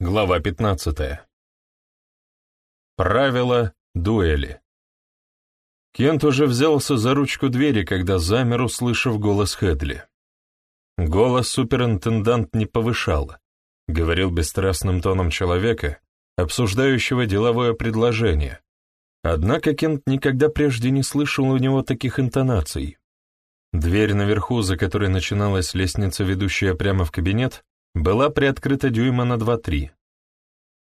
Глава 15. Правила дуэли. Кент уже взялся за ручку двери, когда замер, услышав голос Хедли. Голос суперинтендант не повышал, говорил бесстрастным тоном человека, обсуждающего деловое предложение. Однако Кент никогда прежде не слышал у него таких интонаций. Дверь наверху, за которой начиналась лестница, ведущая прямо в кабинет, была приоткрыта дюйма на два-три.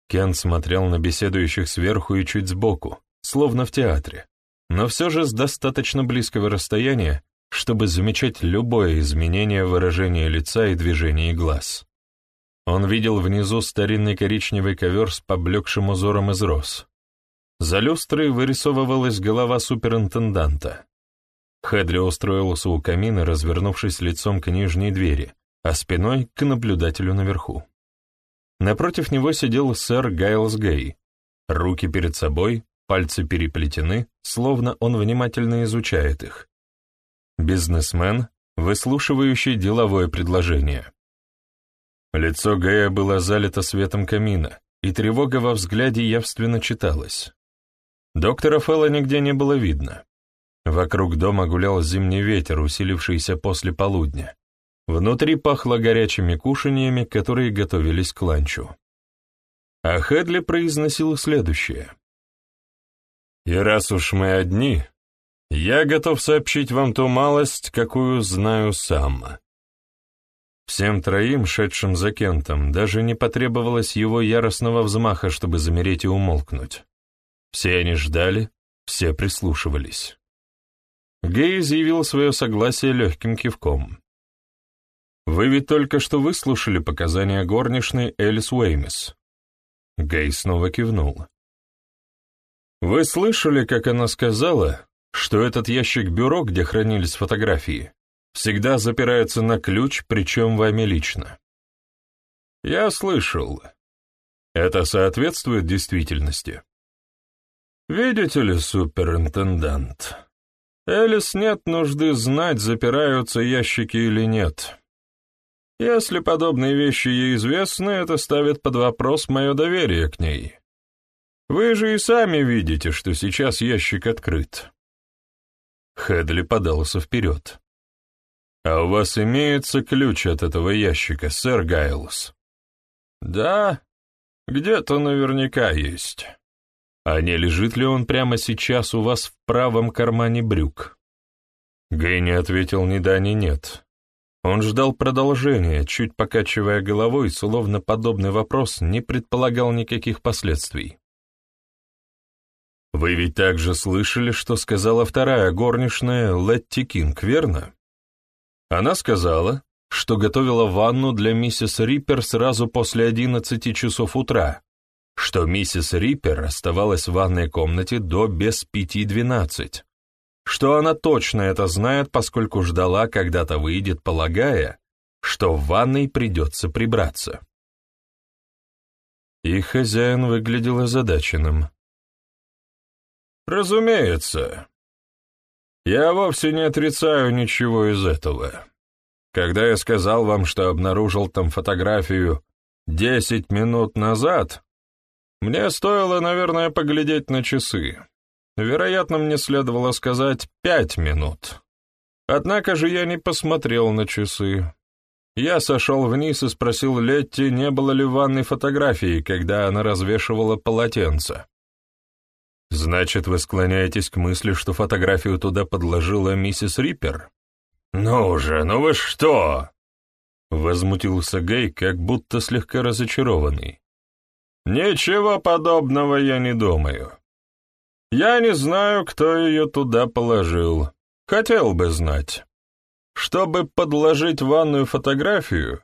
Кен смотрел на беседующих сверху и чуть сбоку, словно в театре, но все же с достаточно близкого расстояния, чтобы замечать любое изменение выражения лица и движений глаз. Он видел внизу старинный коричневый ковер с поблекшим узором из роз. За люстрой вырисовывалась голова суперинтенданта. Хедли устроился у камина, развернувшись лицом к нижней двери, а спиной к наблюдателю наверху. Напротив него сидел сэр Гайлс Гей. Руки перед собой, пальцы переплетены, словно он внимательно изучает их. Бизнесмен, выслушивающий деловое предложение. Лицо Гая было залито светом камина, и тревога во взгляде явственно читалась. Доктора Фэлла нигде не было видно. Вокруг дома гулял зимний ветер, усилившийся после полудня. Внутри пахло горячими кушаньями, которые готовились к ланчу. А Хедли произносил следующее. «И раз уж мы одни, я готов сообщить вам ту малость, какую знаю сам». Всем троим, шедшим за Кентом, даже не потребовалось его яростного взмаха, чтобы замереть и умолкнуть. Все они ждали, все прислушивались. Гей изъявил свое согласие легким кивком. Вы ведь только что выслушали показания горничной Элис Уэймис. Гей снова кивнул. Вы слышали, как она сказала, что этот ящик бюро, где хранились фотографии, всегда запирается на ключ, причем вами лично? Я слышал. Это соответствует действительности? Видите ли, суперинтендант, Элис нет нужды знать, запираются ящики или нет. Если подобные вещи ей известны, это ставит под вопрос мое доверие к ней. Вы же и сами видите, что сейчас ящик открыт. Хедли подался вперед. «А у вас имеется ключ от этого ящика, сэр Гайлс?» «Да, где-то наверняка есть. А не лежит ли он прямо сейчас у вас в правом кармане брюк?» Гей ответил ни да, ни нет. Он ждал продолжения, чуть покачивая головой, словно подобный вопрос не предполагал никаких последствий. «Вы ведь также слышали, что сказала вторая горничная Летти Кинг, верно? Она сказала, что готовила ванну для миссис Риппер сразу после одиннадцати часов утра, что миссис Риппер оставалась в ванной комнате до без пяти двенадцать, что она точно это знает, поскольку ждала, когда-то выйдет, полагая, что в ванной придется прибраться. И хозяин выглядел озадаченным. «Разумеется. Я вовсе не отрицаю ничего из этого. Когда я сказал вам, что обнаружил там фотографию десять минут назад, мне стоило, наверное, поглядеть на часы. Вероятно, мне следовало сказать пять минут. Однако же я не посмотрел на часы. Я сошел вниз и спросил Летти, не было ли в ванной фотографии, когда она развешивала полотенце. «Значит, вы склоняетесь к мысли, что фотографию туда подложила миссис Риппер?» «Ну же, ну вы что?» Возмутился Гей, как будто слегка разочарованный. «Ничего подобного я не думаю. Я не знаю, кто ее туда положил. Хотел бы знать. Чтобы подложить ванную фотографию,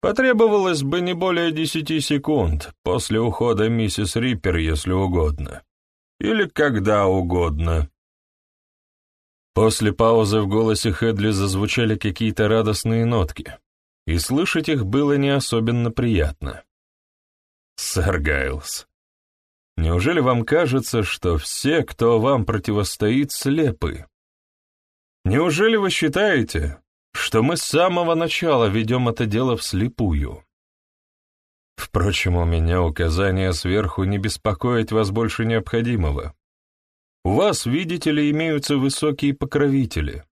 потребовалось бы не более десяти секунд после ухода миссис Риппер, если угодно. Или когда угодно. После паузы в голосе Хедли зазвучали какие-то радостные нотки, и слышать их было не особенно приятно. «Сэр Гайлз, Неужели вам кажется, что все, кто вам противостоит, слепы? Неужели вы считаете, что мы с самого начала ведем это дело вслепую? Впрочем, у меня указание сверху не беспокоить вас больше необходимого. У вас, видите ли, имеются высокие покровители,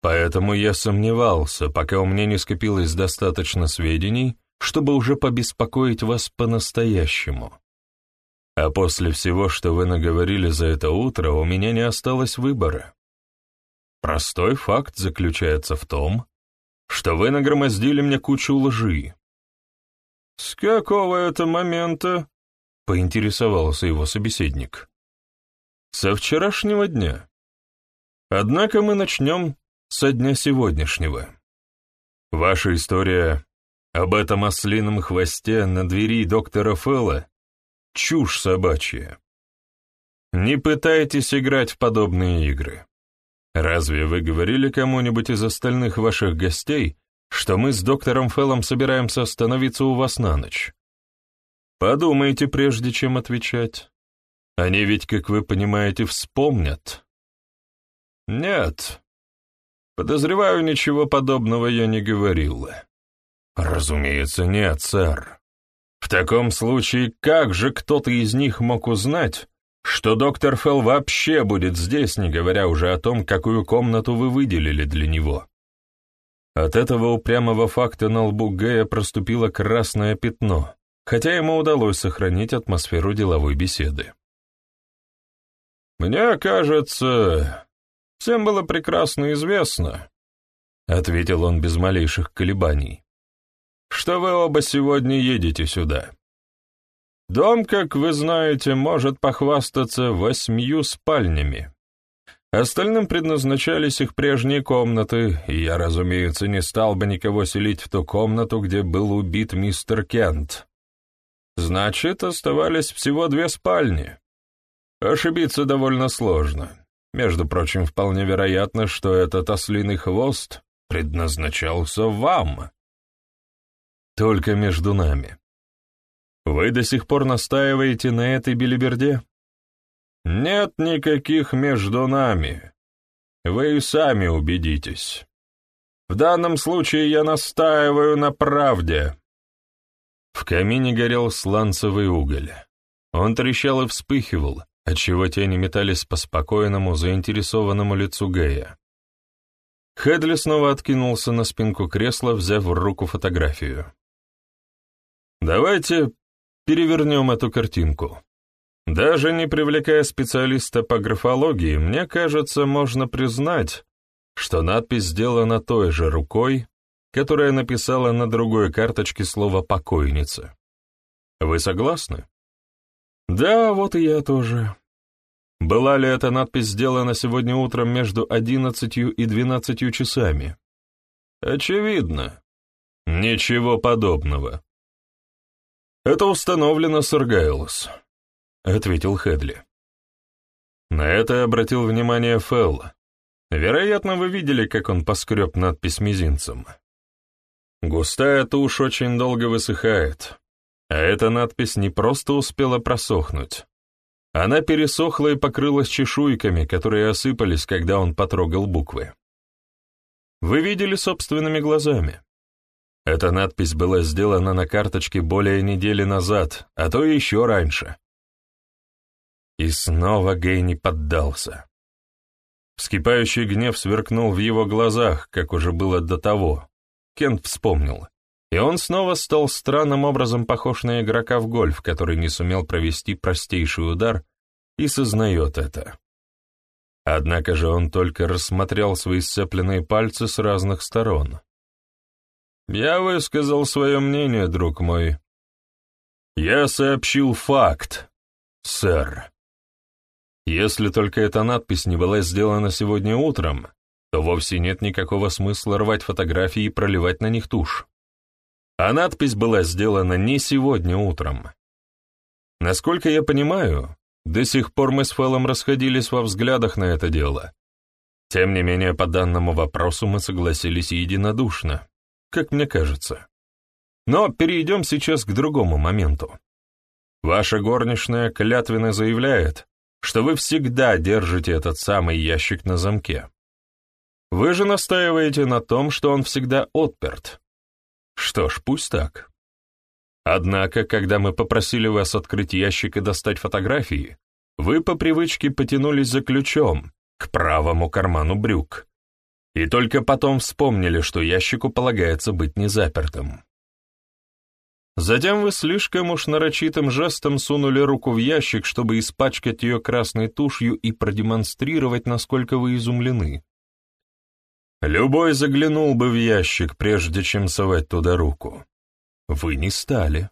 поэтому я сомневался, пока у меня не скопилось достаточно сведений, чтобы уже побеспокоить вас по-настоящему. А после всего, что вы наговорили за это утро, у меня не осталось выбора. Простой факт заключается в том, что вы нагромоздили мне кучу лжи. «С какого это момента?» — поинтересовался его собеседник. «Со вчерашнего дня. Однако мы начнем со дня сегодняшнего. Ваша история об этом ослином хвосте на двери доктора Фэлла — чушь собачья. Не пытайтесь играть в подобные игры. Разве вы говорили кому-нибудь из остальных ваших гостей, что мы с доктором Феллом собираемся остановиться у вас на ночь? Подумайте, прежде чем отвечать. Они ведь, как вы понимаете, вспомнят. Нет. Подозреваю, ничего подобного я не говорил. Разумеется, нет, сэр. Таком случае, как же кто-то из них мог узнать, что доктор Фелл вообще будет здесь, не говоря уже о том, какую комнату вы выделили для него. От этого упрямого факта на лбу Гэя проступило красное пятно, хотя ему удалось сохранить атмосферу деловой беседы. «Мне кажется, всем было прекрасно известно», — ответил он без малейших колебаний, «что вы оба сегодня едете сюда. Дом, как вы знаете, может похвастаться восьмью спальнями. Остальным предназначались их прежние комнаты, и я, разумеется, не стал бы никого селить в ту комнату, где был убит мистер Кент. Значит, оставались всего две спальни. Ошибиться довольно сложно. Между прочим, вполне вероятно, что этот ослиный хвост предназначался вам. Только между нами. Вы до сих пор настаиваете на этой белиберде? Нет никаких между нами. Вы и сами убедитесь. В данном случае я настаиваю на правде. В камине горел сланцевый уголь. Он трещал и вспыхивал, отчего тени метались по спокойному, заинтересованному лицу Гэя. Хедли снова откинулся на спинку кресла, взяв в руку фотографию. «Давайте перевернем эту картинку. Даже не привлекая специалиста по графологии, мне кажется, можно признать, что надпись сделана той же рукой, которая написала на другой карточке слово «покойница». Вы согласны? Да, вот и я тоже. Была ли эта надпись сделана сегодня утром между одиннадцатью и двенадцатью часами? Очевидно. Ничего подобного. «Это установлено, сэр Гайлос», — ответил Хедли. На это обратил внимание Фелл. Вероятно, вы видели, как он поскреб надпись мизинцем. Густая тушь очень долго высыхает, а эта надпись не просто успела просохнуть. Она пересохла и покрылась чешуйками, которые осыпались, когда он потрогал буквы. Вы видели собственными глазами. Эта надпись была сделана на карточке более недели назад, а то еще раньше. И снова Гей не поддался. Вскипающий гнев сверкнул в его глазах, как уже было до того. Кент вспомнил. И он снова стал странным образом похож на игрока в гольф, который не сумел провести простейший удар и сознает это. Однако же он только рассмотрел свои сцепленные пальцы с разных сторон. Я высказал свое мнение, друг мой. Я сообщил факт, сэр. Если только эта надпись не была сделана сегодня утром, то вовсе нет никакого смысла рвать фотографии и проливать на них тушь. А надпись была сделана не сегодня утром. Насколько я понимаю, до сих пор мы с Фэллом расходились во взглядах на это дело. Тем не менее, по данному вопросу мы согласились единодушно как мне кажется. Но перейдем сейчас к другому моменту. Ваша горничная клятвенно заявляет, что вы всегда держите этот самый ящик на замке. Вы же настаиваете на том, что он всегда отперт. Что ж, пусть так. Однако, когда мы попросили вас открыть ящик и достать фотографии, вы по привычке потянулись за ключом к правому карману брюк. И только потом вспомнили, что ящику полагается быть незапертым. Затем вы слишком уж нарочитым жестом сунули руку в ящик, чтобы испачкать ее красной тушью и продемонстрировать, насколько вы изумлены. Любой заглянул бы в ящик, прежде чем совать туда руку. Вы не стали.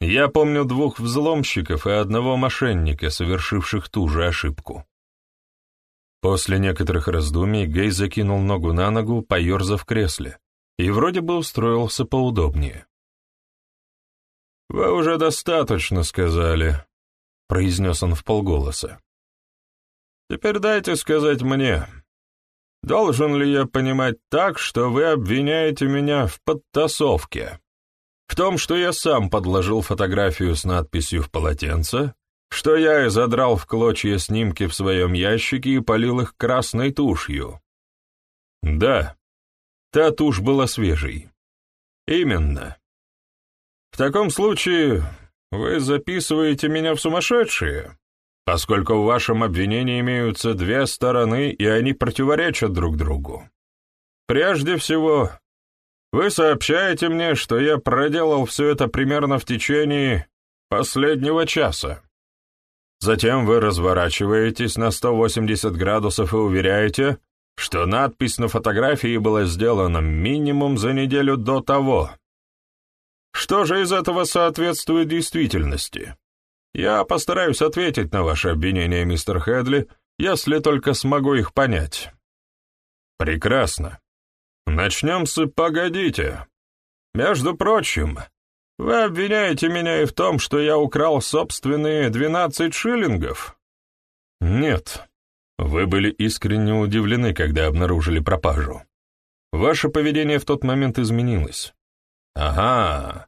Я помню двух взломщиков и одного мошенника, совершивших ту же ошибку. После некоторых раздумий Гей закинул ногу на ногу, поерзав в кресле, и вроде бы устроился поудобнее. «Вы уже достаточно сказали», — произнес он вполголоса. «Теперь дайте сказать мне, должен ли я понимать так, что вы обвиняете меня в подтасовке?» В том, что я сам подложил фотографию с надписью в полотенце, что я и задрал в клочья снимки в своем ящике и полил их красной тушью. Да, та тушь была свежей. Именно. В таком случае вы записываете меня в сумасшедшие, поскольку в вашем обвинении имеются две стороны, и они противоречат друг другу. Прежде всего, вы сообщаете мне, что я проделал все это примерно в течение последнего часа. Затем вы разворачиваетесь на 180 градусов и уверяете, что надпись на фотографии была сделана минимум за неделю до того. Что же из этого соответствует действительности? Я постараюсь ответить на ваши обвинения, мистер Хедли, если только смогу их понять. Прекрасно. Начнем с «погодите». Между прочим, вы обвиняете меня и в том, что я украл собственные двенадцать шиллингов? Нет. Вы были искренне удивлены, когда обнаружили пропажу. Ваше поведение в тот момент изменилось. Ага.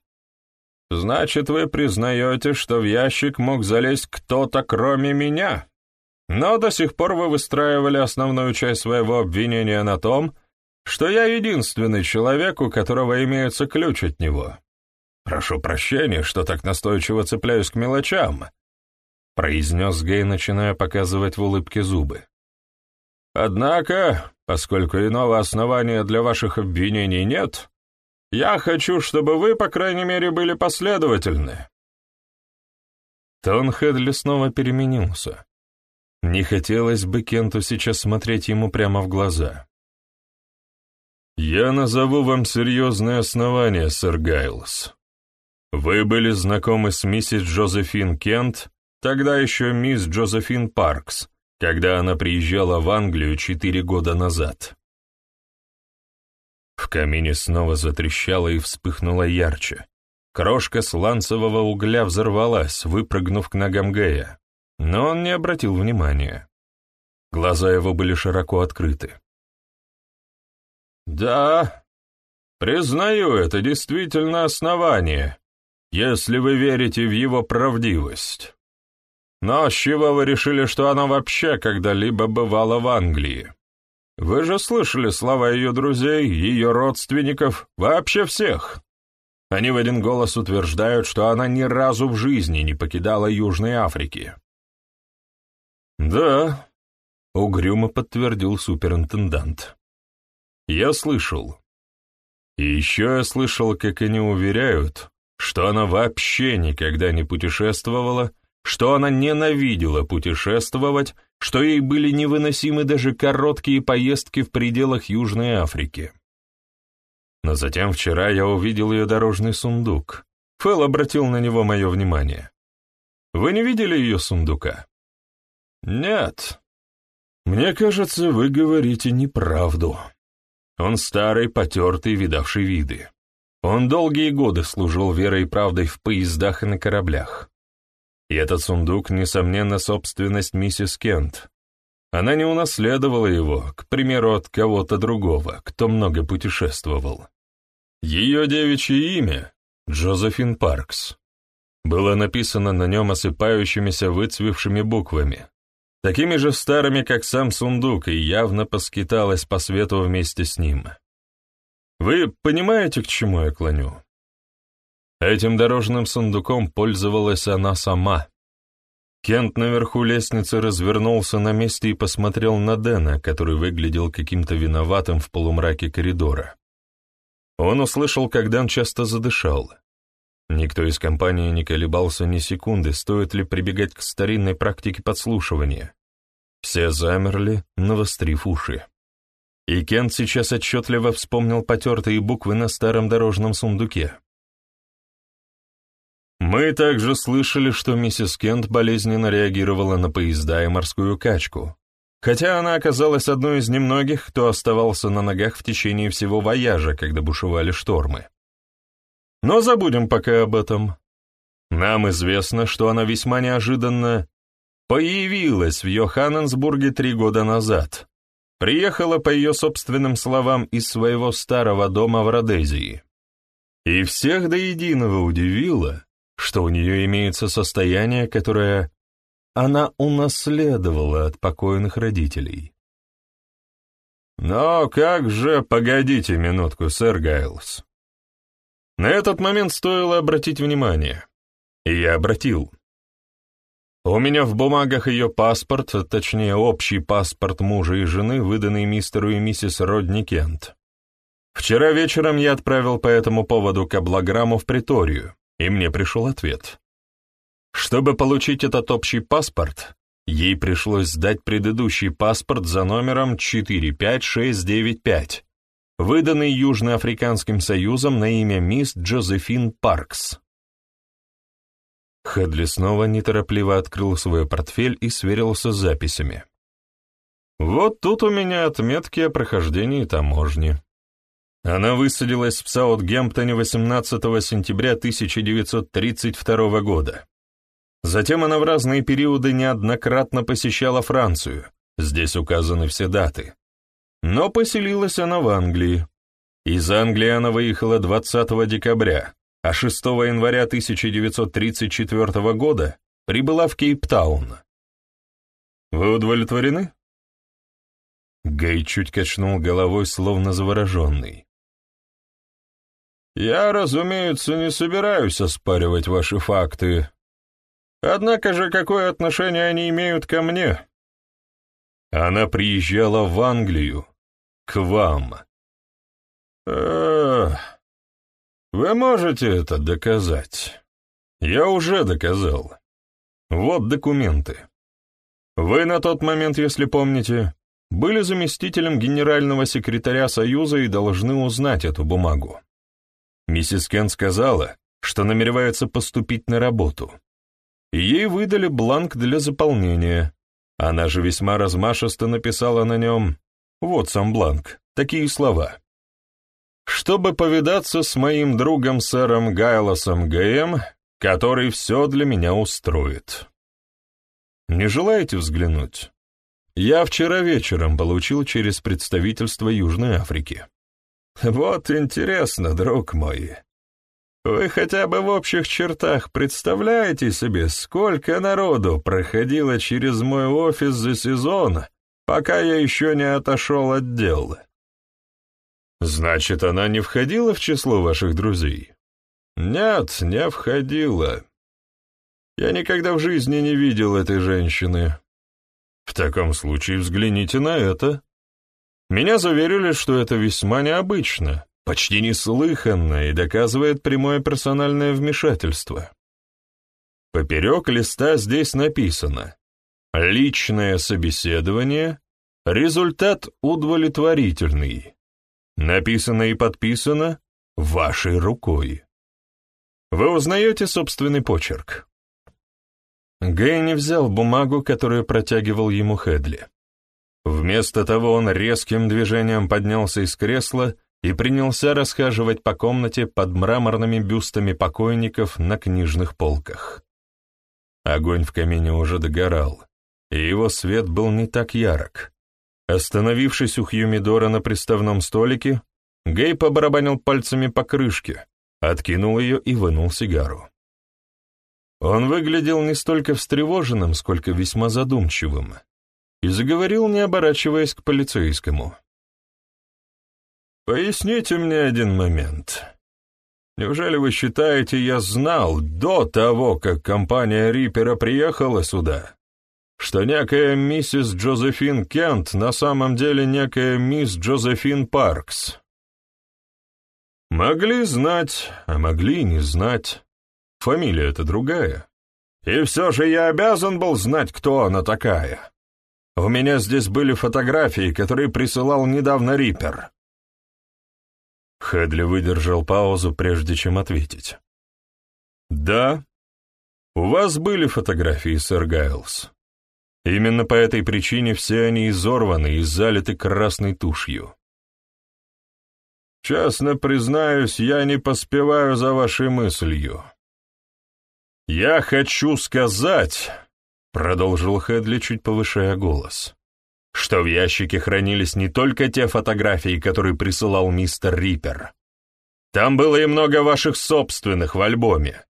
Значит, вы признаете, что в ящик мог залезть кто-то, кроме меня? Но до сих пор вы выстраивали основную часть своего обвинения на том, что я единственный человек, у которого имеется ключ от него. Прошу прощения, что так настойчиво цепляюсь к мелочам», — произнес Гей, начиная показывать в улыбке зубы. «Однако, поскольку иного основания для ваших обвинений нет, я хочу, чтобы вы, по крайней мере, были последовательны». Тон Хедли снова переменился. Не хотелось бы Кенту сейчас смотреть ему прямо в глаза. «Я назову вам серьезные основания, сэр Гайлс. Вы были знакомы с миссис Джозефин Кент, тогда еще мисс Джозефин Паркс, когда она приезжала в Англию четыре года назад». В камине снова затрещало и вспыхнуло ярче. Крошка сланцевого угля взорвалась, выпрыгнув к ногам Гея, но он не обратил внимания. Глаза его были широко открыты. Да, признаю, это действительно основание, если вы верите в его правдивость. Но с чего вы решили, что она вообще когда-либо бывала в Англии? Вы же слышали слова ее друзей, ее родственников, вообще всех. Они в один голос утверждают, что она ни разу в жизни не покидала Южной Африки. «Да», — угрюмо подтвердил суперинтендант. Я слышал. И еще я слышал, как они уверяют, что она вообще никогда не путешествовала, что она ненавидела путешествовать, что ей были невыносимы даже короткие поездки в пределах Южной Африки. Но затем вчера я увидел ее дорожный сундук. Фэл обратил на него мое внимание. Вы не видели ее сундука? Нет. Мне кажется, вы говорите неправду. Он старый, потертый, видавший виды. Он долгие годы служил верой и правдой в поездах и на кораблях. И этот сундук, несомненно, собственность миссис Кент. Она не унаследовала его, к примеру, от кого-то другого, кто много путешествовал. Ее девичье имя — Джозефин Паркс. Было написано на нем осыпающимися выцвевшими буквами, такими же старыми, как сам сундук, и явно поскиталась по свету вместе с ним. Вы понимаете, к чему я клоню? Этим дорожным сундуком пользовалась она сама. Кент наверху лестницы развернулся на месте и посмотрел на Дэна, который выглядел каким-то виноватым в полумраке коридора. Он услышал, как Дэн часто задышал. Никто из компании не колебался ни секунды, стоит ли прибегать к старинной практике подслушивания. Все замерли, навострив уши. И Кент сейчас отчетливо вспомнил потертые буквы на старом дорожном сундуке. Мы также слышали, что миссис Кент болезненно реагировала на поезда и морскую качку, хотя она оказалась одной из немногих, кто оставался на ногах в течение всего вояжа, когда бушевали штормы. Но забудем пока об этом. Нам известно, что она весьма неожиданно появилась в Йоханнесбурге три года назад, приехала, по ее собственным словам, из своего старого дома в Родезии. И всех до единого удивило, что у нее имеется состояние, которое она унаследовала от покойных родителей. Но как же, погодите минутку, сэр Гайлс. На этот момент стоило обратить внимание. И я обратил. У меня в бумагах ее паспорт, точнее, общий паспорт мужа и жены, выданный мистеру и миссис Родни Кент. Вчера вечером я отправил по этому поводу каблограмму в приторию, и мне пришел ответ. Чтобы получить этот общий паспорт, ей пришлось сдать предыдущий паспорт за номером 45695, выданный Южноафриканским союзом на имя мисс Джозефин Паркс. Хедли снова неторопливо открыл свой портфель и сверился с записями. «Вот тут у меня отметки о прохождении таможни. Она высадилась в Саутгемптоне 18 сентября 1932 года. Затем она в разные периоды неоднократно посещала Францию, здесь указаны все даты. Но поселилась она в Англии. Из Англии она выехала 20 декабря, а 6 января 1934 года прибыла в Кейптаун. Вы удовлетворены? Гей чуть качнул головой, словно завороженный. Я, разумеется, не собираюсь оспаривать ваши факты. Однако же какое отношение они имеют ко мне? Она приезжала в Англию, к вам. Эх, вы можете это доказать? Я уже доказал. Вот документы. Вы на тот момент, если помните, были заместителем генерального секретаря Союза и должны узнать эту бумагу. Миссис Кен сказала, что намеревается поступить на работу. ей выдали бланк для заполнения. Она же весьма размашисто написала на нем, вот сам бланк, такие слова. «Чтобы повидаться с моим другом сэром Гайлосом Гэем, который все для меня устроит». Не желаете взглянуть? Я вчера вечером получил через представительство Южной Африки. Вот интересно, друг мой. Вы хотя бы в общих чертах представляете себе, сколько народу проходило через мой офис за сезон, пока я еще не отошел от дел? Значит, она не входила в число ваших друзей? Нет, не входила. Я никогда в жизни не видел этой женщины. В таком случае взгляните на это. Меня заверили, что это весьма необычно, почти неслыханно и доказывает прямое персональное вмешательство. Поперек листа здесь написано «Личное собеседование, результат удовлетворительный». Написано и подписано вашей рукой. Вы узнаете собственный почерк? Гэй не взял бумагу, которую протягивал ему Хедли. Вместо того он резким движением поднялся из кресла и принялся расхаживать по комнате под мраморными бюстами покойников на книжных полках. Огонь в камине уже догорал, и его свет был не так ярок. Остановившись у Хьюмидора на приставном столике, Гей побарабанил пальцами по крышке, откинул ее и вынул сигару. Он выглядел не столько встревоженным, сколько весьма задумчивым и заговорил, не оборачиваясь к полицейскому. «Поясните мне один момент. Неужели вы считаете, я знал до того, как компания Риппера приехала сюда, что некая миссис Джозефин Кент на самом деле некая мисс Джозефин Паркс? Могли знать, а могли не знать. Фамилия это другая. И все же я обязан был знать, кто она такая. У меня здесь были фотографии, которые присылал недавно Риппер. Хедли выдержал паузу, прежде чем ответить. «Да, у вас были фотографии, сэр Гайлз. Именно по этой причине все они изорваны и залиты красной тушью. Честно признаюсь, я не поспеваю за вашей мыслью. Я хочу сказать, — продолжил Хедли, чуть повышая голос, — что в ящике хранились не только те фотографии, которые присылал мистер Риппер. Там было и много ваших собственных в альбоме.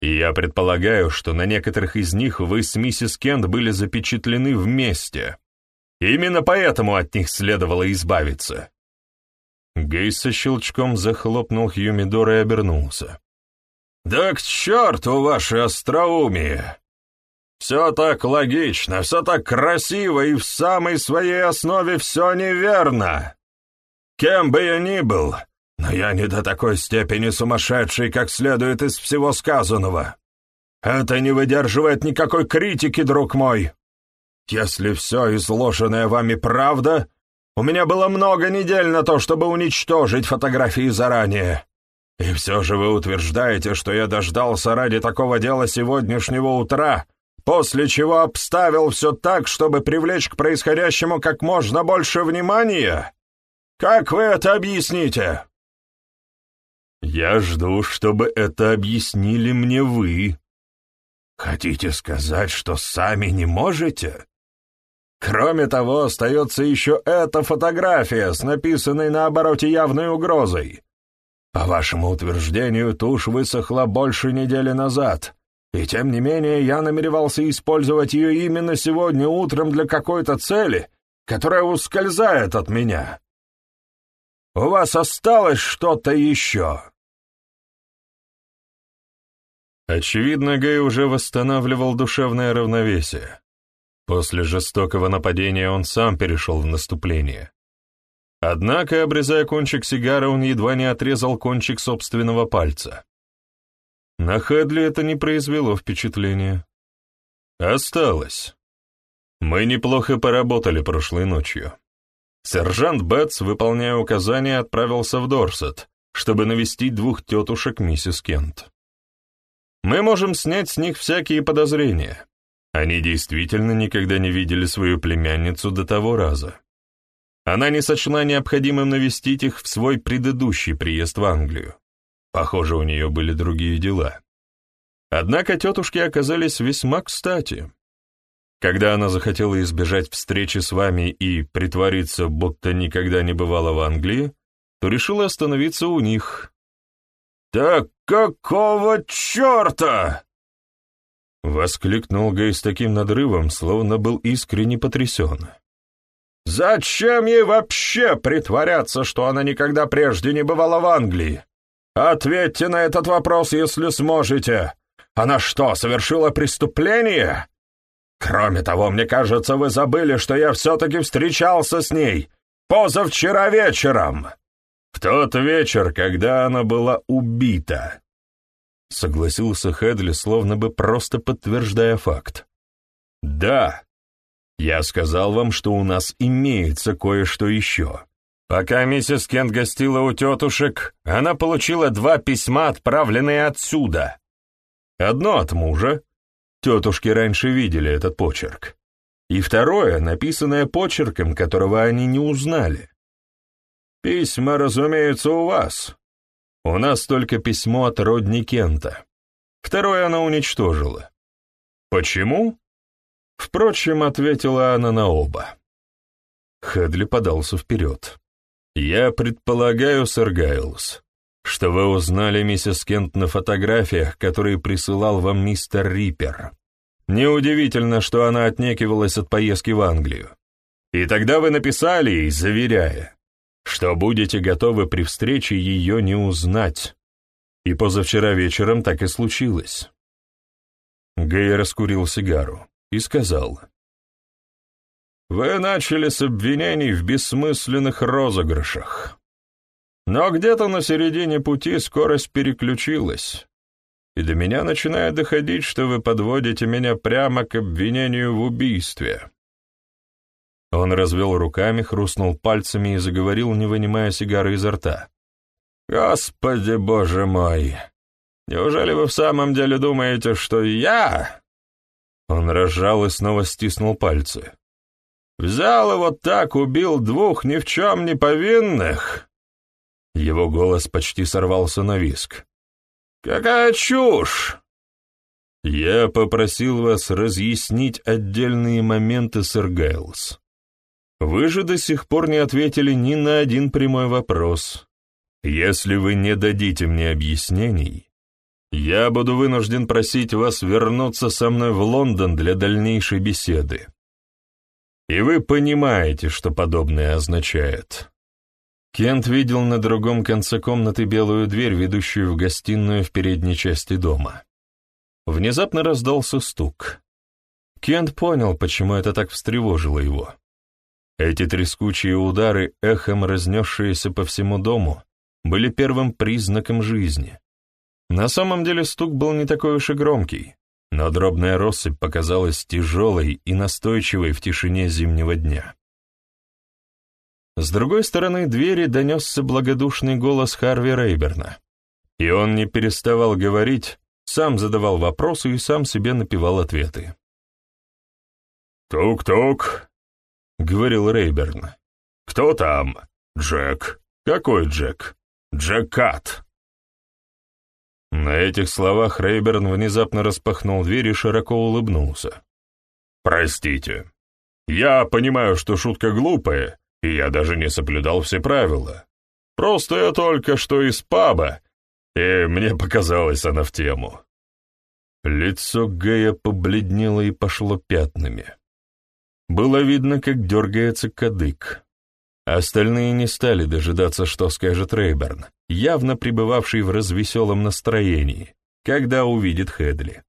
Я предполагаю, что на некоторых из них вы с миссис Кент были запечатлены вместе. Именно поэтому от них следовало избавиться. Гей со щелчком захлопнул Хьюмидор и обернулся. «Да к черту ваше остроумие! Все так логично, все так красиво, и в самой своей основе все неверно. Кем бы я ни был, но я не до такой степени сумасшедший, как следует из всего сказанного. Это не выдерживает никакой критики, друг мой. Если все изложенное вами правда, у меня было много недель на то, чтобы уничтожить фотографии заранее. И все же вы утверждаете, что я дождался ради такого дела сегодняшнего утра, после чего обставил все так, чтобы привлечь к происходящему как можно больше внимания? Как вы это объясните?» «Я жду, чтобы это объяснили мне вы». «Хотите сказать, что сами не можете?» «Кроме того, остается еще эта фотография с написанной на обороте явной угрозой. По вашему утверждению, тушь высохла больше недели назад, и тем не менее я намеревался использовать ее именно сегодня утром для какой-то цели, которая ускользает от меня. У вас осталось что-то еще?» Очевидно, Гэй уже восстанавливал душевное равновесие. После жестокого нападения он сам перешел в наступление. Однако, обрезая кончик сигары, он едва не отрезал кончик собственного пальца. На Хэдли это не произвело впечатления. Осталось. Мы неплохо поработали прошлой ночью. Сержант Бетс, выполняя указания, отправился в Дорсет, чтобы навестить двух тетушек миссис Кент. Мы можем снять с них всякие подозрения. Они действительно никогда не видели свою племянницу до того раза. Она не сочла необходимым навестить их в свой предыдущий приезд в Англию. Похоже, у нее были другие дела. Однако тетушки оказались весьма кстати. Когда она захотела избежать встречи с вами и притвориться, будто никогда не бывала в Англии, то решила остановиться у них, «Так какого черта?» Воскликнул Гей с таким надрывом, словно был искренне потрясен. «Зачем ей вообще притворяться, что она никогда прежде не бывала в Англии? Ответьте на этот вопрос, если сможете. Она что, совершила преступление? Кроме того, мне кажется, вы забыли, что я все-таки встречался с ней позавчера вечером». «В тот вечер, когда она была убита», — согласился Хедли, словно бы просто подтверждая факт. «Да, я сказал вам, что у нас имеется кое-что еще. Пока миссис Кент гостила у тетушек, она получила два письма, отправленные отсюда. Одно от мужа, тетушки раньше видели этот почерк, и второе, написанное почерком, которого они не узнали. Письма, разумеется, у вас. У нас только письмо от родни Кента. Второе она уничтожила. Почему? Впрочем, ответила она на оба. Хедли подался вперед. «Я предполагаю, сэр Гайлс, что вы узнали миссис Кент на фотографиях, которые присылал вам мистер Риппер. Неудивительно, что она отнекивалась от поездки в Англию. И тогда вы написали ей, заверяя, что будете готовы при встрече ее не узнать. И позавчера вечером так и случилось. Гэй раскурил сигару и сказал. «Вы начали с обвинений в бессмысленных розыгрышах. Но где-то на середине пути скорость переключилась, и до меня начинает доходить, что вы подводите меня прямо к обвинению в убийстве». Он развел руками, хрустнул пальцами и заговорил, не вынимая сигары изо рта. «Господи, боже мой! Неужели вы в самом деле думаете, что я...» Он разжал и снова стиснул пальцы. «Взял и вот так убил двух ни в чем не повинных?» Его голос почти сорвался на виск. «Какая чушь!» «Я попросил вас разъяснить отдельные моменты, сэр Гайлс. Вы же до сих пор не ответили ни на один прямой вопрос. Если вы не дадите мне объяснений, я буду вынужден просить вас вернуться со мной в Лондон для дальнейшей беседы. И вы понимаете, что подобное означает. Кент видел на другом конце комнаты белую дверь, ведущую в гостиную в передней части дома. Внезапно раздался стук. Кент понял, почему это так встревожило его. Эти трескучие удары, эхом разнесшиеся по всему дому, были первым признаком жизни. На самом деле стук был не такой уж и громкий, но дробная россыпь показалась тяжелой и настойчивой в тишине зимнего дня. С другой стороны двери донесся благодушный голос Харви Рейберна, и он не переставал говорить, сам задавал вопросы и сам себе напевал ответы. «Тук-тук», — говорил Рейберн. «Кто там? Джек. Какой Джек? Джек Кат». На этих словах Рейберн внезапно распахнул дверь и широко улыбнулся. «Простите. Я понимаю, что шутка глупая, и я даже не соблюдал все правила. Просто я только что из паба, и мне показалось она в тему». Лицо Гэя побледнело и пошло пятнами. Было видно, как дергается кадык. Остальные не стали дожидаться, что скажет Рейберн, явно пребывавший в развеселом настроении, когда увидит Хедли.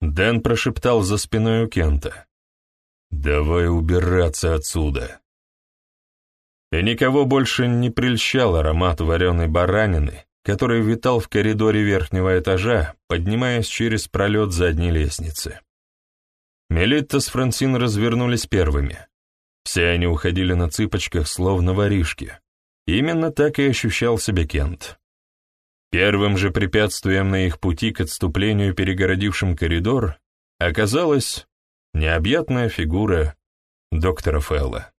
Дэн прошептал за спиной у Кента. «Давай убираться отсюда». И никого больше не прельщал аромат вареной баранины, который витал в коридоре верхнего этажа, поднимаясь через пролет задней лестницы. Мелитта с Франсин развернулись первыми. Все они уходили на цыпочках, словно воришки. Именно так и ощущал себя Кент. Первым же препятствием на их пути к отступлению, перегородившим коридор, оказалась необъятная фигура доктора Фелла.